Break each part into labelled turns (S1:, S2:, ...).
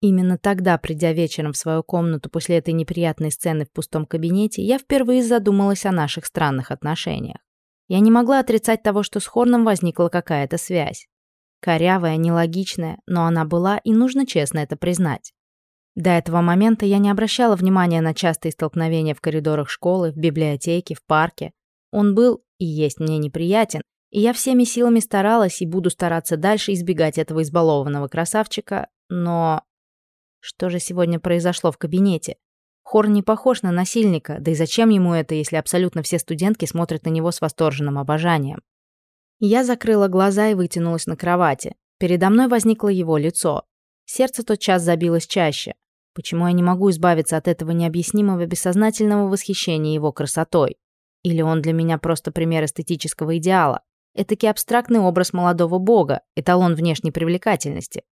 S1: Именно тогда, придя вечером в свою комнату после этой неприятной сцены в пустом кабинете, я впервые задумалась о наших странных отношениях. Я не могла отрицать того, что с Хорном возникла какая-то связь. Корявая, нелогичная, но она была, и нужно честно это признать. До этого момента я не обращала внимания на частые столкновения в коридорах школы, в библиотеке, в парке. Он был и есть мне неприятен, и я всеми силами старалась и буду стараться дальше избегать этого избалованного красавчика, но что же сегодня произошло в кабинете? Хор не похож на насильника, да и зачем ему это, если абсолютно все студентки смотрят на него с восторженным обожанием? Я закрыла глаза и вытянулась на кровати. Передо мной возникло его лицо. Сердце тотчас забилось чаще. Почему я не могу избавиться от этого необъяснимого бессознательного восхищения его красотой? Или он для меня просто пример эстетического идеала? Этакий абстрактный образ молодого бога, эталон внешней привлекательности.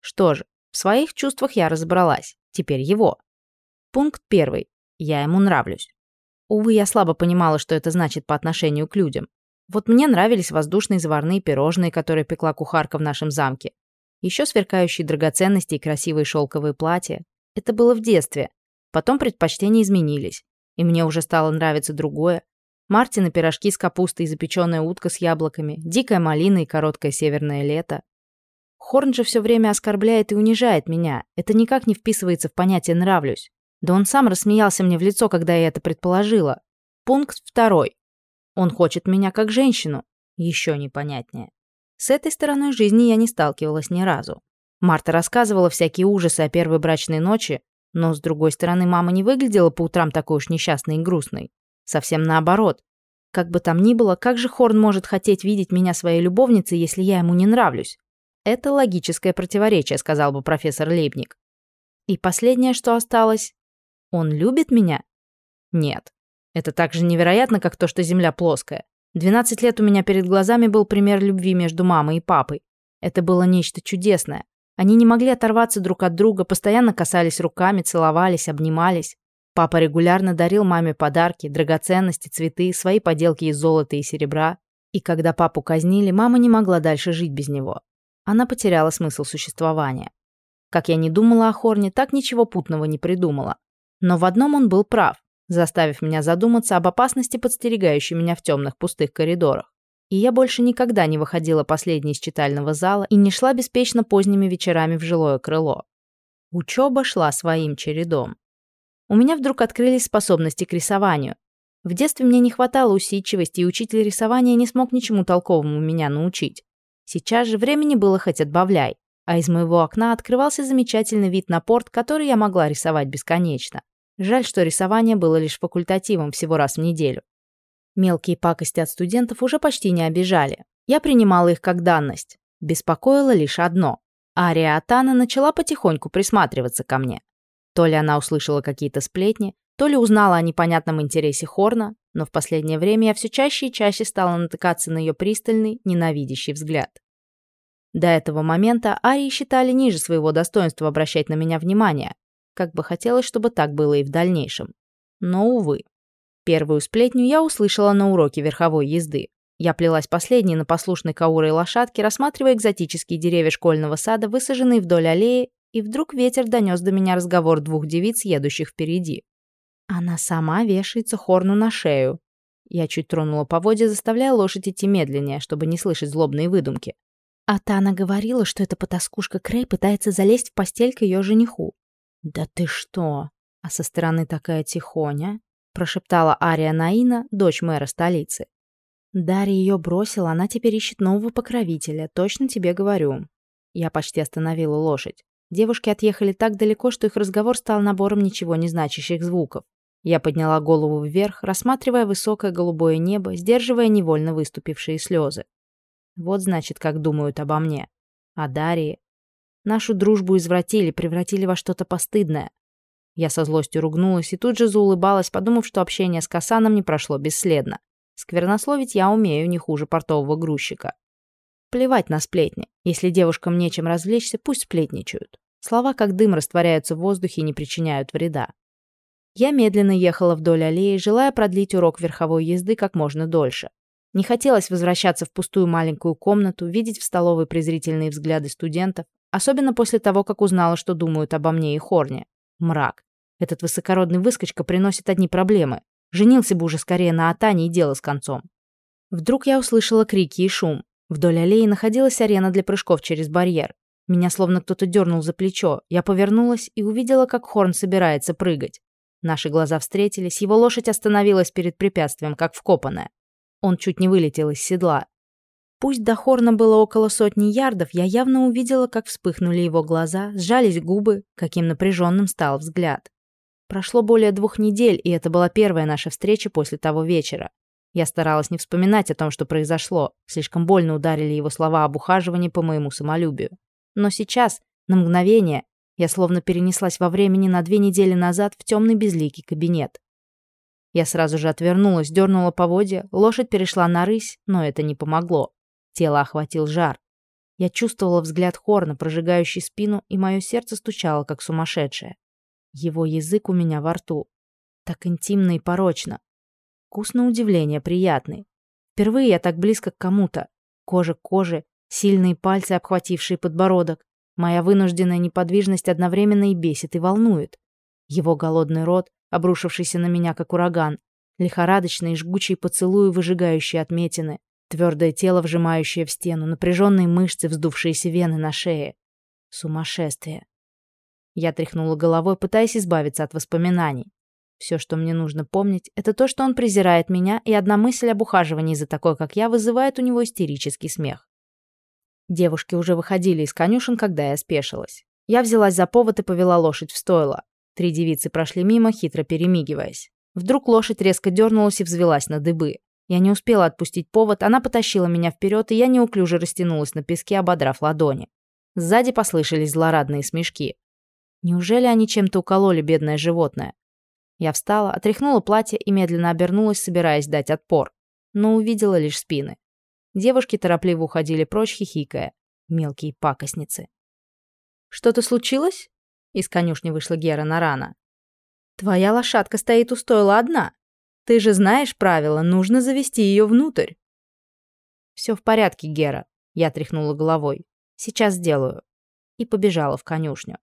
S1: Что же, в своих чувствах я разобралась. Теперь его. Пункт первый. Я ему нравлюсь. Увы, я слабо понимала, что это значит по отношению к людям. Вот мне нравились воздушные заварные пирожные, которые пекла кухарка в нашем замке. Еще сверкающие драгоценности и красивые шелковые платья. Это было в детстве. Потом предпочтения изменились. И мне уже стало нравиться другое. Мартины пирожки с капустой и запечённая утка с яблоками, дикая малина и короткое северное лето, Хорн же все время оскорбляет и унижает меня. Это никак не вписывается в понятие «нравлюсь». Да он сам рассмеялся мне в лицо, когда я это предположила. Пункт второй. Он хочет меня как женщину. Еще непонятнее. С этой стороной жизни я не сталкивалась ни разу. Марта рассказывала всякие ужасы о первой брачной ночи, но, с другой стороны, мама не выглядела по утрам такой уж несчастной и грустной. Совсем наоборот. Как бы там ни было, как же Хорн может хотеть видеть меня своей любовницей, если я ему не нравлюсь? Это логическое противоречие, сказал бы профессор Лейбник. И последнее, что осталось. Он любит меня? Нет. Это так же невероятно, как то, что Земля плоская. 12 лет у меня перед глазами был пример любви между мамой и папой. Это было нечто чудесное. Они не могли оторваться друг от друга, постоянно касались руками, целовались, обнимались. Папа регулярно дарил маме подарки, драгоценности, цветы, свои поделки из золота и серебра. И когда папу казнили, мама не могла дальше жить без него. Она потеряла смысл существования. Как я не думала о Хорне, так ничего путного не придумала. Но в одном он был прав, заставив меня задуматься об опасности, подстерегающей меня в темных пустых коридорах. И я больше никогда не выходила последней из читального зала и не шла беспечно поздними вечерами в жилое крыло. Учеба шла своим чередом. У меня вдруг открылись способности к рисованию. В детстве мне не хватало усидчивости, и учитель рисования не смог ничему толковому меня научить. Сейчас же времени было хоть отбавляй, а из моего окна открывался замечательный вид на порт, который я могла рисовать бесконечно. Жаль, что рисование было лишь факультативом всего раз в неделю. Мелкие пакости от студентов уже почти не обижали. Я принимала их как данность. Беспокоило лишь одно. Ария Атана начала потихоньку присматриваться ко мне. То ли она услышала какие-то сплетни, то ли узнала о непонятном интересе Хорна, но в последнее время я все чаще и чаще стала натыкаться на ее пристальный, ненавидящий взгляд. До этого момента Арии считали ниже своего достоинства обращать на меня внимание, как бы хотелось, чтобы так было и в дальнейшем. Но, увы. Первую сплетню я услышала на уроке верховой езды. Я плелась последней на послушной каурой лошадке, рассматривая экзотические деревья школьного сада, высаженные вдоль аллеи и вдруг ветер донёс до меня разговор двух девиц, едущих впереди. Она сама вешается хорну на шею. Я чуть тронула по воде, заставляя лошадь идти медленнее, чтобы не слышать злобные выдумки. А Тана говорила, что эта потаскушка Крей пытается залезть в постель к её жениху. «Да ты что!» А со стороны такая тихоня, прошептала Ария Наина, дочь мэра столицы. Дарья её бросила, она теперь ищет нового покровителя, точно тебе говорю. Я почти остановила лошадь. Девушки отъехали так далеко, что их разговор стал набором ничего не значащих звуков. Я подняла голову вверх, рассматривая высокое голубое небо, сдерживая невольно выступившие слезы. Вот значит, как думают обо мне. О Дарии. Нашу дружбу извратили, превратили во что-то постыдное. Я со злостью ругнулась и тут же заулыбалась, подумав, что общение с Касаном не прошло бесследно. Сквернословить я умею не хуже портового грузчика. Плевать на сплетни. Если девушкам нечем развлечься, пусть сплетничают. Слова как дым растворяются в воздухе и не причиняют вреда. Я медленно ехала вдоль аллеи, желая продлить урок верховой езды как можно дольше. Не хотелось возвращаться в пустую маленькую комнату, видеть в столовой презрительные взгляды студентов, особенно после того, как узнала, что думают обо мне и Хорне. Мрак. Этот высокородный выскочка приносит одни проблемы. Женился бы уже скорее на Атане и дело с концом. Вдруг я услышала крики и шум. Вдоль аллеи находилась арена для прыжков через барьер. Меня словно кто-то дернул за плечо. Я повернулась и увидела, как Хорн собирается прыгать. Наши глаза встретились, его лошадь остановилась перед препятствием, как вкопанная. Он чуть не вылетел из седла. Пусть до Хорна было около сотни ярдов, я явно увидела, как вспыхнули его глаза, сжались губы, каким напряженным стал взгляд. Прошло более двух недель, и это была первая наша встреча после того вечера. Я старалась не вспоминать о том, что произошло. Слишком больно ударили его слова об ухаживании по моему самолюбию. Но сейчас, на мгновение, я словно перенеслась во времени на две недели назад в темный безликий кабинет. Я сразу же отвернулась, дернула поводья, лошадь перешла на рысь, но это не помогло. Тело охватил жар. Я чувствовала взгляд Хорна, прожигающий спину, и мое сердце стучало, как сумасшедшее. Его язык у меня во рту. Так интимно и порочно. вкус на удивление приятный. Впервые я так близко к кому-то. Кожа к коже, сильные пальцы, обхватившие подбородок. Моя вынужденная неподвижность одновременно и бесит, и волнует. Его голодный рот, обрушившийся на меня как ураган, лихорадочные жгучие поцелуи, выжигающие отметины, твердое тело, вжимающее в стену, напряженные мышцы, вздувшиеся вены на шее. Сумасшествие. Я тряхнула головой, пытаясь избавиться от воспоминаний. Все, что мне нужно помнить, это то, что он презирает меня, и одна мысль об ухаживании за такой, как я, вызывает у него истерический смех. Девушки уже выходили из конюшен, когда я спешилась. Я взялась за повод и повела лошадь в стойло. Три девицы прошли мимо, хитро перемигиваясь. Вдруг лошадь резко дернулась и взвелась на дыбы. Я не успела отпустить повод, она потащила меня вперед, и я неуклюже растянулась на песке, ободрав ладони. Сзади послышались злорадные смешки. Неужели они чем-то укололи бедное животное? Я встала, отряхнула платье и медленно обернулась, собираясь дать отпор. Но увидела лишь спины. Девушки торопливо уходили прочь, хихикая. Мелкие пакостницы. «Что-то случилось?» Из конюшни вышла Гера Нарана. «Твоя лошадка стоит у стойла одна. Ты же знаешь правила, нужно завести ее внутрь». «Все в порядке, Гера», — я тряхнула головой. «Сейчас сделаю». И побежала в конюшню.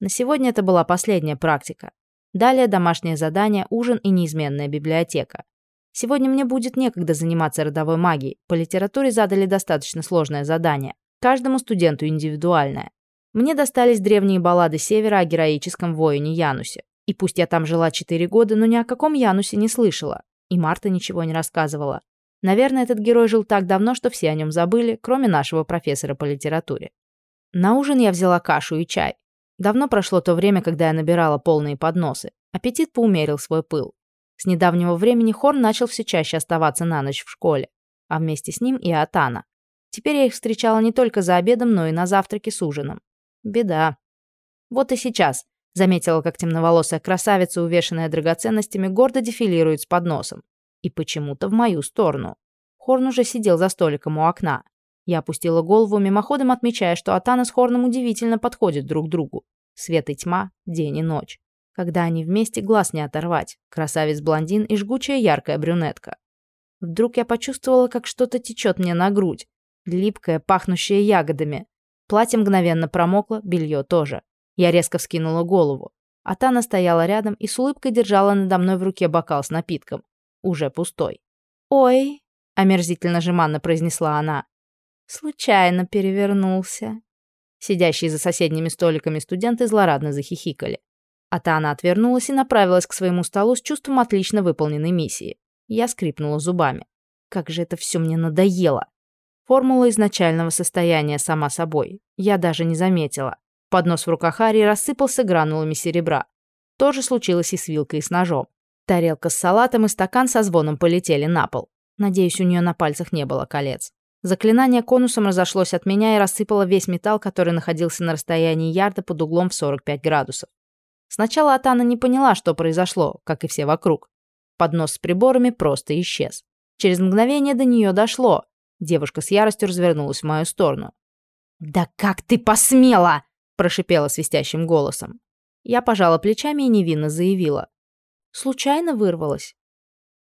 S1: На сегодня это была последняя практика. Далее домашнее задание, ужин и неизменная библиотека. Сегодня мне будет некогда заниматься родовой магией. По литературе задали достаточно сложное задание. Каждому студенту индивидуальное. Мне достались древние баллады Севера о героическом воине Янусе. И пусть я там жила 4 года, но ни о каком Янусе не слышала. И Марта ничего не рассказывала. Наверное, этот герой жил так давно, что все о нем забыли, кроме нашего профессора по литературе. На ужин я взяла кашу и чай. Давно прошло то время, когда я набирала полные подносы. Аппетит поумерил свой пыл. С недавнего времени Хорн начал все чаще оставаться на ночь в школе, а вместе с ним и Атана. Теперь я их встречала не только за обедом, но и на завтраке с ужином. Беда. Вот и сейчас. Заметила, как темноволосая красавица, увешанная драгоценностями, гордо дефилирует с подносом. И почему-то в мою сторону. Хорн уже сидел за столиком у окна. Я опустила голову, мимоходом отмечая, что Атана с Хорном удивительно подходят друг другу. Свет и тьма, день и ночь. Когда они вместе, глаз не оторвать. Красавец-блондин и жгучая яркая брюнетка. Вдруг я почувствовала, как что-то течет мне на грудь. Липкое, пахнущее ягодами. Платье мгновенно промокло, белье тоже. Я резко вскинула голову. Атана стояла рядом и с улыбкой держала надо мной в руке бокал с напитком. Уже пустой. «Ой», — омерзительно жеманно произнесла она. случайно перевернулся. Сидящие за соседними столиками студенты из злорадно захихикали. А она отвернулась и направилась к своему столу с чувством отлично выполненной миссии. Я скрипнула зубами. Как же это все мне надоело. Формула изначального состояния сама собой. Я даже не заметила. Поднос в руках Ари рассыпался гранулами серебра. То же случилось и с вилкой, и с ножом. Тарелка с салатом и стакан со звоном полетели на пол. Надеюсь, у нее на пальцах не было колец. Заклинание конусом разошлось от меня и рассыпало весь металл, который находился на расстоянии ярда под углом в 45 градусов. Сначала Атана не поняла, что произошло, как и все вокруг. Поднос с приборами просто исчез. Через мгновение до нее дошло. Девушка с яростью развернулась в мою сторону. «Да как ты посмела!» – прошипела свистящим голосом. Я пожала плечами и невинно заявила. Случайно вырвалась.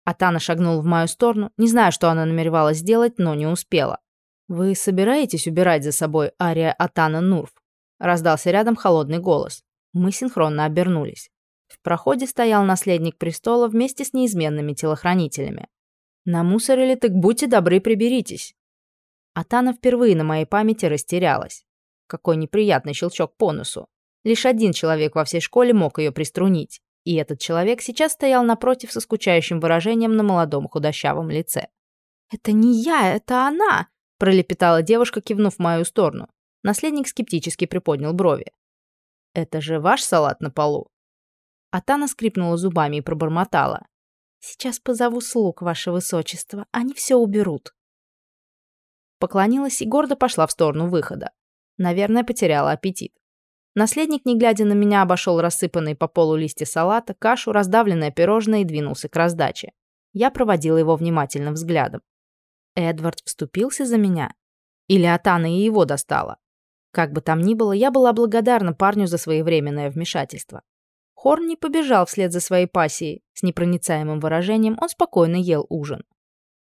S1: Атана шагнул в мою сторону, не зная, что она намеревалась сделать, но не успела. «Вы собираетесь убирать за собой Ария Атана Нурф?» Раздался рядом холодный голос. Мы синхронно обернулись. В проходе стоял наследник престола вместе с неизменными телохранителями. «Намусорили, так будьте добры, приберитесь!» Атана впервые на моей памяти растерялась. Какой неприятный щелчок по носу. Лишь один человек во всей школе мог ее приструнить. И этот человек сейчас стоял напротив со скучающим выражением на молодом худощавом лице. «Это не я, это она!» – пролепетала девушка, кивнув в мою сторону. Наследник скептически приподнял брови. «Это же ваш салат на полу?» Атана скрипнула зубами и пробормотала. «Сейчас позову слуг, ваше высочество, они все уберут». Поклонилась и гордо пошла в сторону выхода. Наверное, потеряла аппетит. Наследник, не глядя на меня, обошел рассыпанные по полу листья салата, кашу, раздавленное пирожное и двинулся к раздаче. Я проводила его внимательным взглядом. Эдвард вступился за меня? Или Атана и его достала? Как бы там ни было, я была благодарна парню за своевременное вмешательство. Хорн не побежал вслед за своей пассией. С непроницаемым выражением он спокойно ел ужин.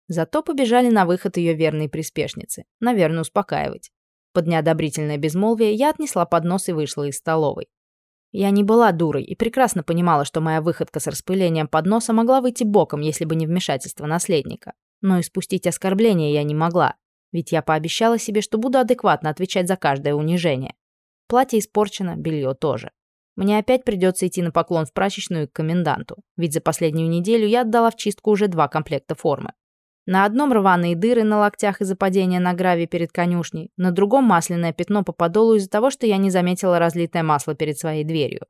S1: Зато побежали на выход ее верные приспешницы. Наверное, успокаивать. Под неодобрительное безмолвие я отнесла поднос и вышла из столовой. Я не была дурой и прекрасно понимала, что моя выходка с распылением подноса могла выйти боком, если бы не вмешательство наследника. Но испустить спустить оскорбление я не могла, ведь я пообещала себе, что буду адекватно отвечать за каждое унижение. Платье испорчено, белье тоже. Мне опять придется идти на поклон в прачечную к коменданту, ведь за последнюю неделю я отдала в чистку уже два комплекта формы. На одном рваные дыры на локтях из-за падения на гравий перед конюшней, на другом масляное пятно по подолу из-за того, что я не заметила разлитое масло перед своей дверью.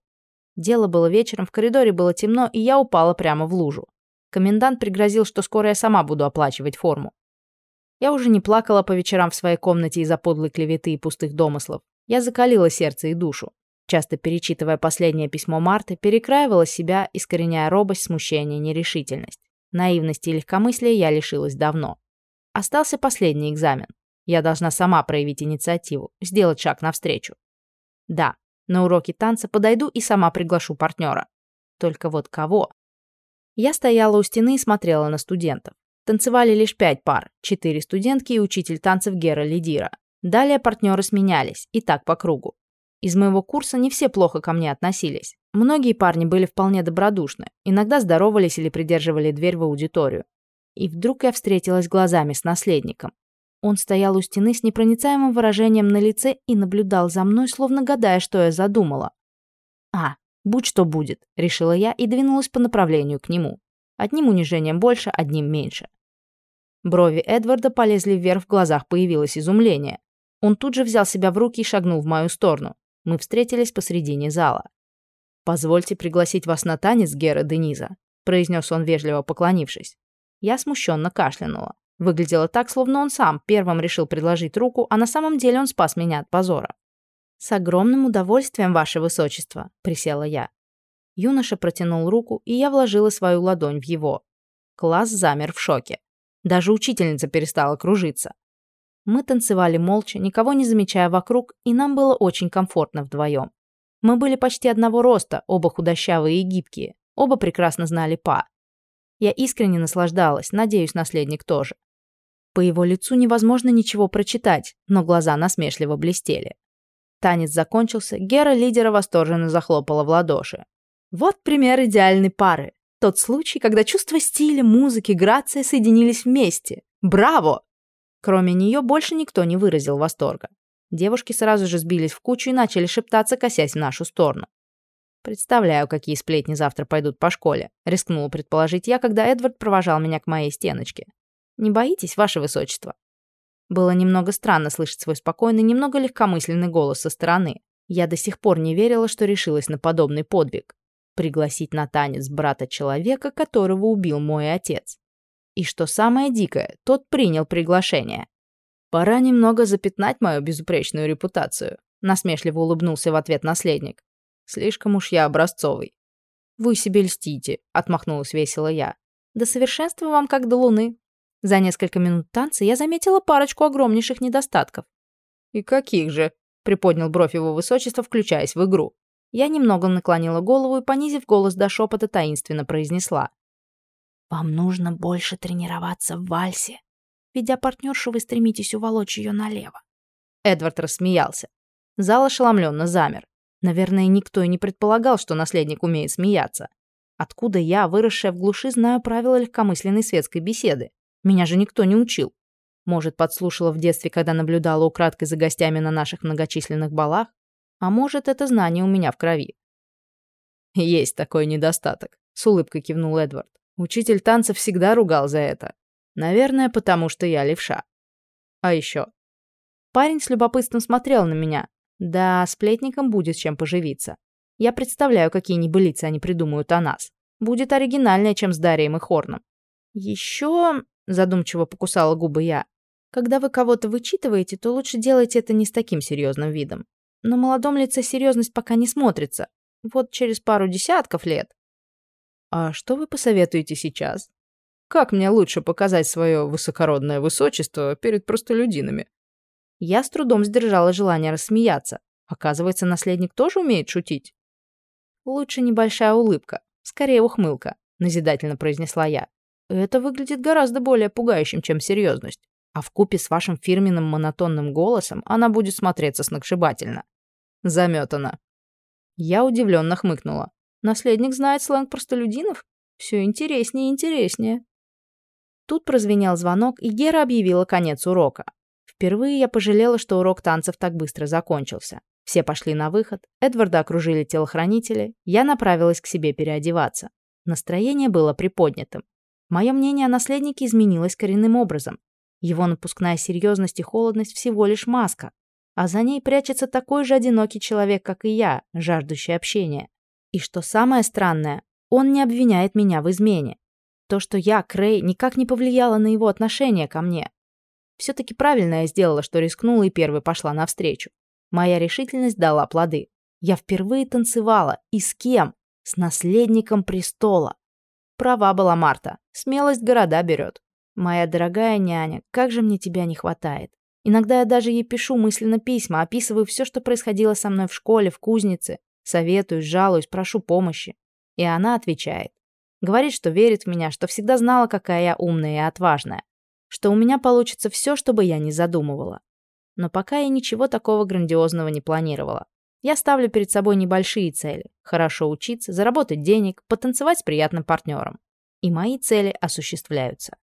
S1: Дело было вечером, в коридоре было темно, и я упала прямо в лужу. Комендант пригрозил, что скоро я сама буду оплачивать форму. Я уже не плакала по вечерам в своей комнате из-за подлой клеветы и пустых домыслов. Я закалила сердце и душу. Часто перечитывая последнее письмо Марты, Наивности и легкомыслия я лишилась давно. Остался последний экзамен. Я должна сама проявить инициативу, сделать шаг навстречу. Да, на уроки танца подойду и сама приглашу партнера. Только вот кого? Я стояла у стены и смотрела на студентов. Танцевали лишь пять пар, четыре студентки и учитель танцев Гера Лидира. Далее партнеры сменялись, и так по кругу. Из моего курса не все плохо ко мне относились. Многие парни были вполне добродушны, иногда здоровались или придерживали дверь в аудиторию. И вдруг я встретилась глазами с наследником. Он стоял у стены с непроницаемым выражением на лице и наблюдал за мной, словно гадая, что я задумала. «А, будь что будет», — решила я и двинулась по направлению к нему. Одним унижением больше, одним меньше. Брови Эдварда полезли вверх, в глазах появилось изумление. Он тут же взял себя в руки и шагнул в мою сторону. Мы встретились посредине зала. «Позвольте пригласить вас на танец Гера Дениза», произнес он, вежливо поклонившись. Я смущенно кашлянула. Выглядело так, словно он сам первым решил предложить руку, а на самом деле он спас меня от позора. «С огромным удовольствием, ваше высочество», — присела я. Юноша протянул руку, и я вложила свою ладонь в его. Класс замер в шоке. Даже учительница перестала кружиться. Мы танцевали молча, никого не замечая вокруг, и нам было очень комфортно вдвоем. Мы были почти одного роста, оба худощавые и гибкие, оба прекрасно знали па. Я искренне наслаждалась, надеюсь, наследник тоже. По его лицу невозможно ничего прочитать, но глаза насмешливо блестели. Танец закончился, Гера лидера восторженно захлопала в ладоши. Вот пример идеальной пары. Тот случай, когда чувство стиля, музыки, грация соединились вместе. Браво! Кроме нее больше никто не выразил восторга. Девушки сразу же сбились в кучу и начали шептаться, косясь в нашу сторону. «Представляю, какие сплетни завтра пойдут по школе», — рискнула предположить я, когда Эдвард провожал меня к моей стеночке. «Не боитесь, ваше высочество?» Было немного странно слышать свой спокойный, немного легкомысленный голос со стороны. Я до сих пор не верила, что решилась на подобный подвиг. Пригласить на танец брата человека, которого убил мой отец. И что самое дикое, тот принял приглашение. «Пора немного запятнать мою безупречную репутацию», — насмешливо улыбнулся в ответ наследник. «Слишком уж я образцовый». «Вы себе льстите», — отмахнулась весело я. «До совершенства вам как до луны». За несколько минут танца я заметила парочку огромнейших недостатков. «И каких же?» — приподнял бровь его высочества, включаясь в игру. Я немного наклонила голову и, понизив голос до шепота, таинственно произнесла. Вам нужно больше тренироваться в вальсе. Ведя партнершу, вы стремитесь уволочь ее налево. Эдвард рассмеялся. Зал ошеломленно замер. Наверное, никто и не предполагал, что наследник умеет смеяться. Откуда я, выросшая в глуши, знаю правила легкомысленной светской беседы? Меня же никто не учил. Может, подслушала в детстве, когда наблюдала украдкой за гостями на наших многочисленных балах? А может, это знание у меня в крови. «Есть такой недостаток», — с улыбкой кивнул Эдвард. Учитель танца всегда ругал за это. Наверное, потому что я левша. А еще. Парень с любопытством смотрел на меня. Да, сплетникам будет чем поживиться. Я представляю, какие небылицы они придумают о нас. Будет оригинальнее, чем с Дарием и Хорном. Еще, задумчиво покусала губы я, когда вы кого-то вычитываете, то лучше делайте это не с таким серьезным видом. На молодом лице серьезность пока не смотрится. Вот через пару десятков лет А что вы посоветуете сейчас? Как мне лучше показать свое высокородное высочество перед простолюдинами? Я с трудом сдержала желание рассмеяться. Оказывается, наследник тоже умеет шутить. Лучше небольшая улыбка, скорее ухмылка, назидательно произнесла я. Это выглядит гораздо более пугающим, чем серьезность. А в купе с вашим фирменным монотонным голосом она будет смотреться сногсшибательно. Заметана. Я удивленно хмыкнула. Наследник знает сленг простолюдинов? Все интереснее и интереснее. Тут прозвенел звонок, и Гера объявила конец урока. Впервые я пожалела, что урок танцев так быстро закончился. Все пошли на выход, Эдварда окружили телохранители, я направилась к себе переодеваться. Настроение было приподнятым. Мое мнение о наследнике изменилось коренным образом. Его напускная серьезность и холодность всего лишь маска, а за ней прячется такой же одинокий человек, как и я, жаждущий общения. И что самое странное, он не обвиняет меня в измене. То, что я, Крей, никак не повлияло на его отношение ко мне. Все-таки правильно я сделала, что рискнула и первой пошла навстречу. Моя решительность дала плоды. Я впервые танцевала. И с кем? С наследником престола. Права была Марта. Смелость города берет. Моя дорогая няня, как же мне тебя не хватает. Иногда я даже ей пишу мысленно письма, описываю все, что происходило со мной в школе, в кузнице. Советую, жалуюсь, прошу помощи. И она отвечает. Говорит, что верит в меня, что всегда знала, какая я умная и отважная. Что у меня получится все, что бы я не задумывала. Но пока я ничего такого грандиозного не планировала. Я ставлю перед собой небольшие цели. Хорошо учиться, заработать денег, потанцевать с приятным партнером. И мои цели осуществляются.